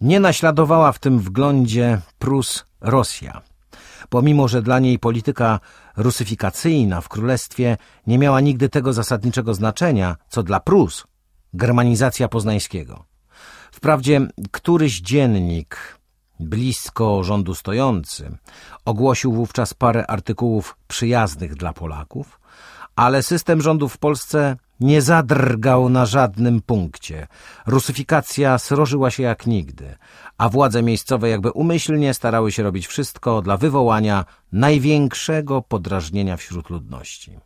Nie naśladowała w tym wglądzie Prus Rosja, pomimo że dla niej polityka rusyfikacyjna w królestwie nie miała nigdy tego zasadniczego znaczenia, co dla Prus germanizacja poznańskiego. Wprawdzie któryś dziennik, blisko rządu stojący, ogłosił wówczas parę artykułów przyjaznych dla Polaków, ale system rządów w Polsce nie zadrgał na żadnym punkcie. Rusyfikacja srożyła się jak nigdy, a władze miejscowe jakby umyślnie starały się robić wszystko dla wywołania największego podrażnienia wśród ludności.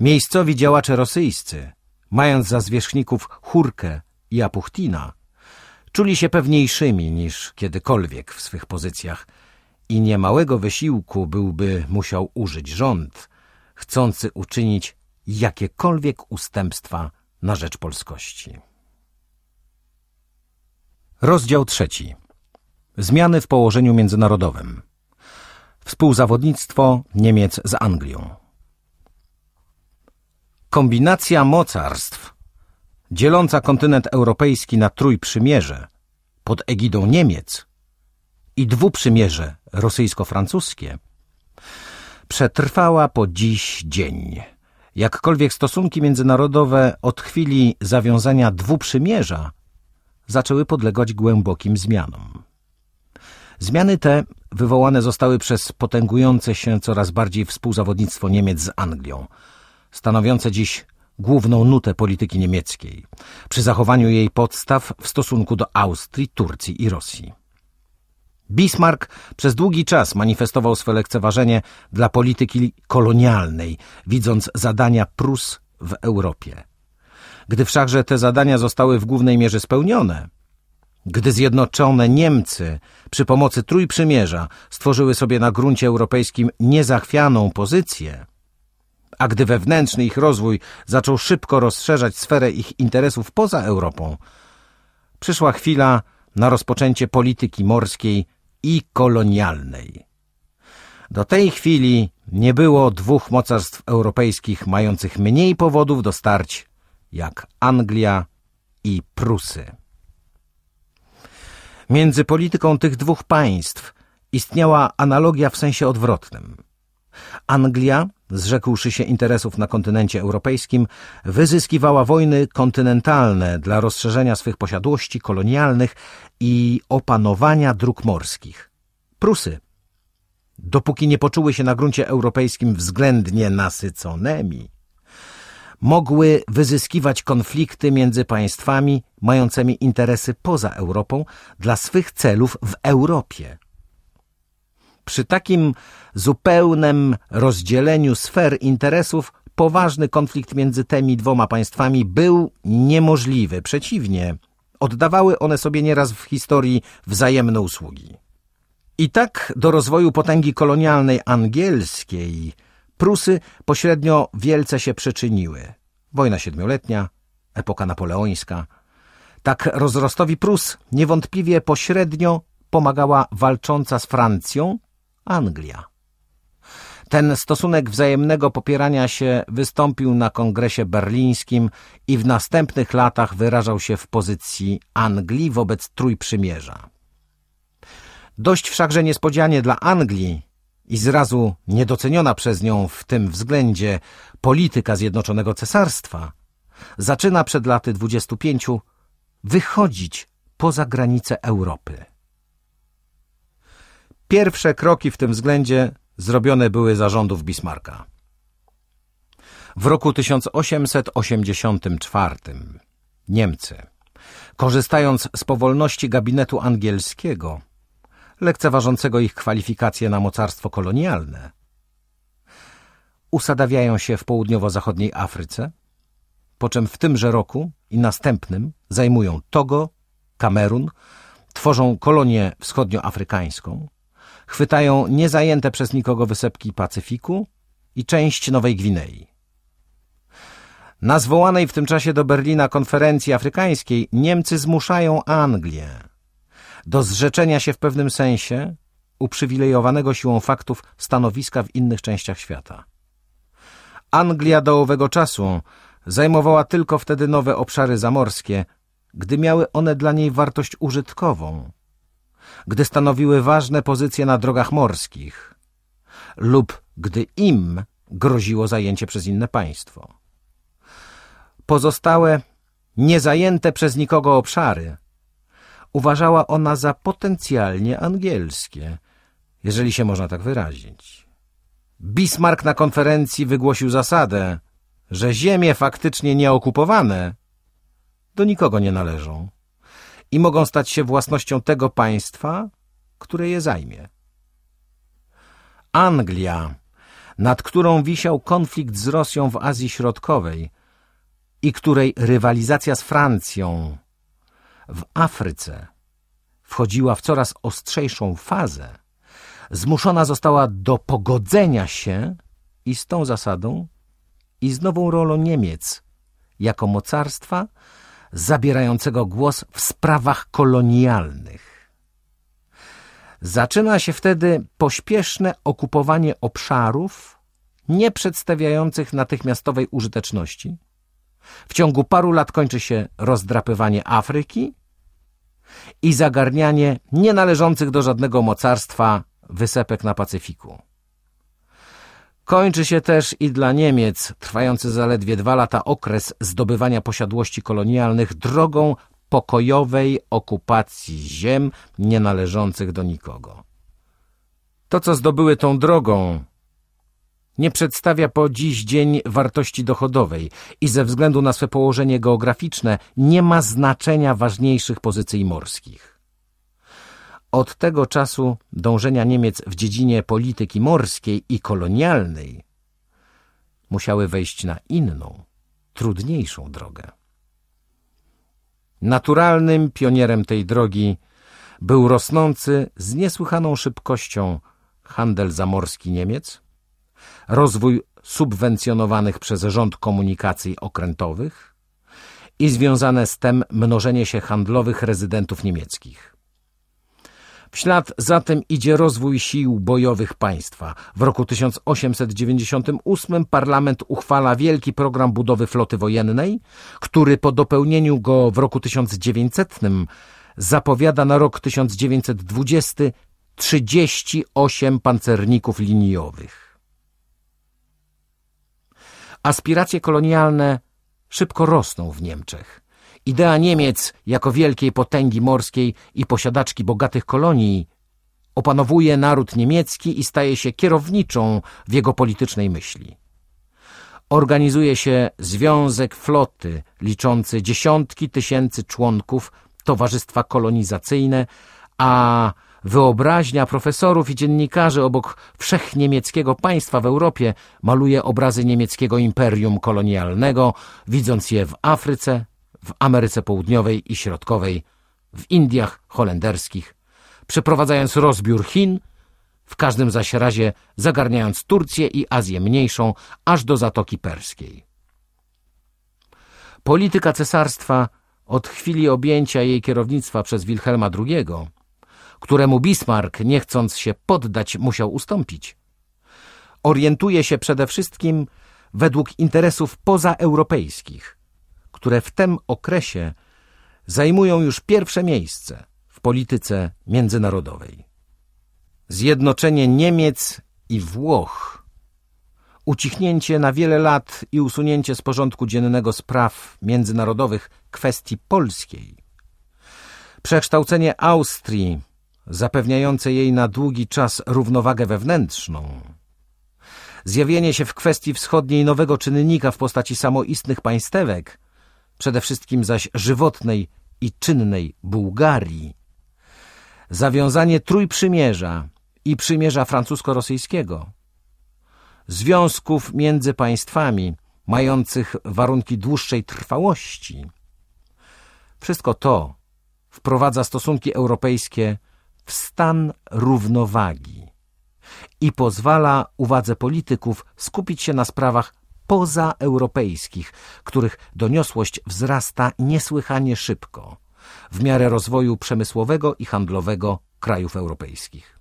Miejscowi działacze rosyjscy, mając za zwierzchników Chórkę i Apuchtina, czuli się pewniejszymi niż kiedykolwiek w swych pozycjach i niemałego wysiłku byłby musiał użyć rząd, chcący uczynić jakiekolwiek ustępstwa na rzecz polskości. Rozdział trzeci. Zmiany w położeniu międzynarodowym. Współzawodnictwo Niemiec z Anglią. Kombinacja mocarstw dzieląca kontynent europejski na trójprzymierze pod egidą Niemiec i dwuprzymierze rosyjsko-francuskie przetrwała po dziś dzień. Jakkolwiek stosunki międzynarodowe od chwili zawiązania dwuprzymierza zaczęły podlegać głębokim zmianom. Zmiany te wywołane zostały przez potęgujące się coraz bardziej współzawodnictwo Niemiec z Anglią, stanowiące dziś główną nutę polityki niemieckiej, przy zachowaniu jej podstaw w stosunku do Austrii, Turcji i Rosji. Bismarck przez długi czas manifestował swe lekceważenie dla polityki kolonialnej, widząc zadania Prus w Europie. Gdy wszakże te zadania zostały w głównej mierze spełnione, gdy zjednoczone Niemcy przy pomocy Trójprzymierza stworzyły sobie na gruncie europejskim niezachwianą pozycję, a gdy wewnętrzny ich rozwój zaczął szybko rozszerzać sferę ich interesów poza Europą, przyszła chwila na rozpoczęcie polityki morskiej i kolonialnej. Do tej chwili nie było dwóch mocarstw europejskich mających mniej powodów do starć jak Anglia i Prusy. Między polityką tych dwóch państw istniała analogia w sensie odwrotnym. Anglia, zrzekłszy się interesów na kontynencie europejskim, wyzyskiwała wojny kontynentalne dla rozszerzenia swych posiadłości kolonialnych i opanowania dróg morskich. Prusy, dopóki nie poczuły się na gruncie europejskim względnie nasyconymi, mogły wyzyskiwać konflikty między państwami mającymi interesy poza Europą dla swych celów w Europie. Przy takim zupełnym rozdzieleniu sfer interesów poważny konflikt między tymi dwoma państwami był niemożliwy. Przeciwnie, oddawały one sobie nieraz w historii wzajemne usługi. I tak do rozwoju potęgi kolonialnej angielskiej Prusy pośrednio wielce się przyczyniły. Wojna siedmioletnia, epoka napoleońska. Tak rozrostowi Prus niewątpliwie pośrednio pomagała walcząca z Francją Anglia. Ten stosunek wzajemnego popierania się wystąpił na kongresie berlińskim i w następnych latach wyrażał się w pozycji Anglii wobec Trójprzymierza. Dość wszakże niespodzianie dla Anglii i zrazu niedoceniona przez nią w tym względzie polityka Zjednoczonego Cesarstwa zaczyna przed laty 25 wychodzić poza granice Europy. Pierwsze kroki w tym względzie zrobione były zarządów Bismarcka. W roku 1884 Niemcy, korzystając z powolności gabinetu angielskiego, lekceważącego ich kwalifikacje na mocarstwo kolonialne, usadawiają się w południowo-zachodniej Afryce, po czym w tymże roku i następnym zajmują Togo, Kamerun, tworzą kolonię wschodnioafrykańską, chwytają niezajęte przez nikogo wysepki Pacyfiku i część Nowej Gwinei. Na zwołanej w tym czasie do Berlina konferencji afrykańskiej Niemcy zmuszają Anglię do zrzeczenia się w pewnym sensie uprzywilejowanego siłą faktów stanowiska w innych częściach świata. Anglia do owego czasu zajmowała tylko wtedy nowe obszary zamorskie, gdy miały one dla niej wartość użytkową, gdy stanowiły ważne pozycje na drogach morskich lub gdy im groziło zajęcie przez inne państwo. Pozostałe, niezajęte przez nikogo obszary uważała ona za potencjalnie angielskie, jeżeli się można tak wyrazić. Bismarck na konferencji wygłosił zasadę, że ziemie faktycznie nieokupowane do nikogo nie należą i mogą stać się własnością tego państwa, które je zajmie. Anglia, nad którą wisiał konflikt z Rosją w Azji Środkowej i której rywalizacja z Francją w Afryce wchodziła w coraz ostrzejszą fazę, zmuszona została do pogodzenia się i z tą zasadą, i z nową rolą Niemiec jako mocarstwa zabierającego głos w sprawach kolonialnych. Zaczyna się wtedy pośpieszne okupowanie obszarów nie przedstawiających natychmiastowej użyteczności. W ciągu paru lat kończy się rozdrapywanie Afryki i zagarnianie nienależących do żadnego mocarstwa wysepek na Pacyfiku. Kończy się też i dla Niemiec trwający zaledwie dwa lata okres zdobywania posiadłości kolonialnych drogą pokojowej okupacji ziem nienależących do nikogo. To, co zdobyły tą drogą, nie przedstawia po dziś dzień wartości dochodowej i ze względu na swe położenie geograficzne nie ma znaczenia ważniejszych pozycji morskich. Od tego czasu dążenia Niemiec w dziedzinie polityki morskiej i kolonialnej musiały wejść na inną, trudniejszą drogę. Naturalnym pionierem tej drogi był rosnący z niesłychaną szybkością handel zamorski Niemiec, rozwój subwencjonowanych przez rząd komunikacji okrętowych i związane z tym mnożenie się handlowych rezydentów niemieckich. W ślad za tym idzie rozwój sił bojowych państwa. W roku 1898 parlament uchwala wielki program budowy floty wojennej, który po dopełnieniu go w roku 1900 zapowiada na rok 1920 38 pancerników liniowych. Aspiracje kolonialne szybko rosną w Niemczech. Idea Niemiec jako wielkiej potęgi morskiej i posiadaczki bogatych kolonii opanowuje naród niemiecki i staje się kierowniczą w jego politycznej myśli. Organizuje się Związek Floty, liczący dziesiątki tysięcy członków, towarzystwa kolonizacyjne, a wyobraźnia profesorów i dziennikarzy obok wszechniemieckiego państwa w Europie maluje obrazy niemieckiego imperium kolonialnego, widząc je w Afryce, w Ameryce Południowej i Środkowej, w Indiach holenderskich, przeprowadzając rozbiór Chin, w każdym zaś razie zagarniając Turcję i Azję Mniejszą, aż do Zatoki Perskiej. Polityka cesarstwa od chwili objęcia jej kierownictwa przez Wilhelma II, któremu Bismarck, nie chcąc się poddać, musiał ustąpić, orientuje się przede wszystkim według interesów pozaeuropejskich, które w tym okresie zajmują już pierwsze miejsce w polityce międzynarodowej. Zjednoczenie Niemiec i Włoch, ucichnięcie na wiele lat i usunięcie z porządku dziennego spraw międzynarodowych kwestii polskiej, przekształcenie Austrii, zapewniające jej na długi czas równowagę wewnętrzną, zjawienie się w kwestii wschodniej nowego czynnika w postaci samoistnych państewek – przede wszystkim zaś żywotnej i czynnej Bułgarii, zawiązanie Trójprzymierza i Przymierza francusko-rosyjskiego, związków między państwami mających warunki dłuższej trwałości. Wszystko to wprowadza stosunki europejskie w stan równowagi i pozwala uwadze polityków skupić się na sprawach pozaeuropejskich, których doniosłość wzrasta niesłychanie szybko w miarę rozwoju przemysłowego i handlowego krajów europejskich.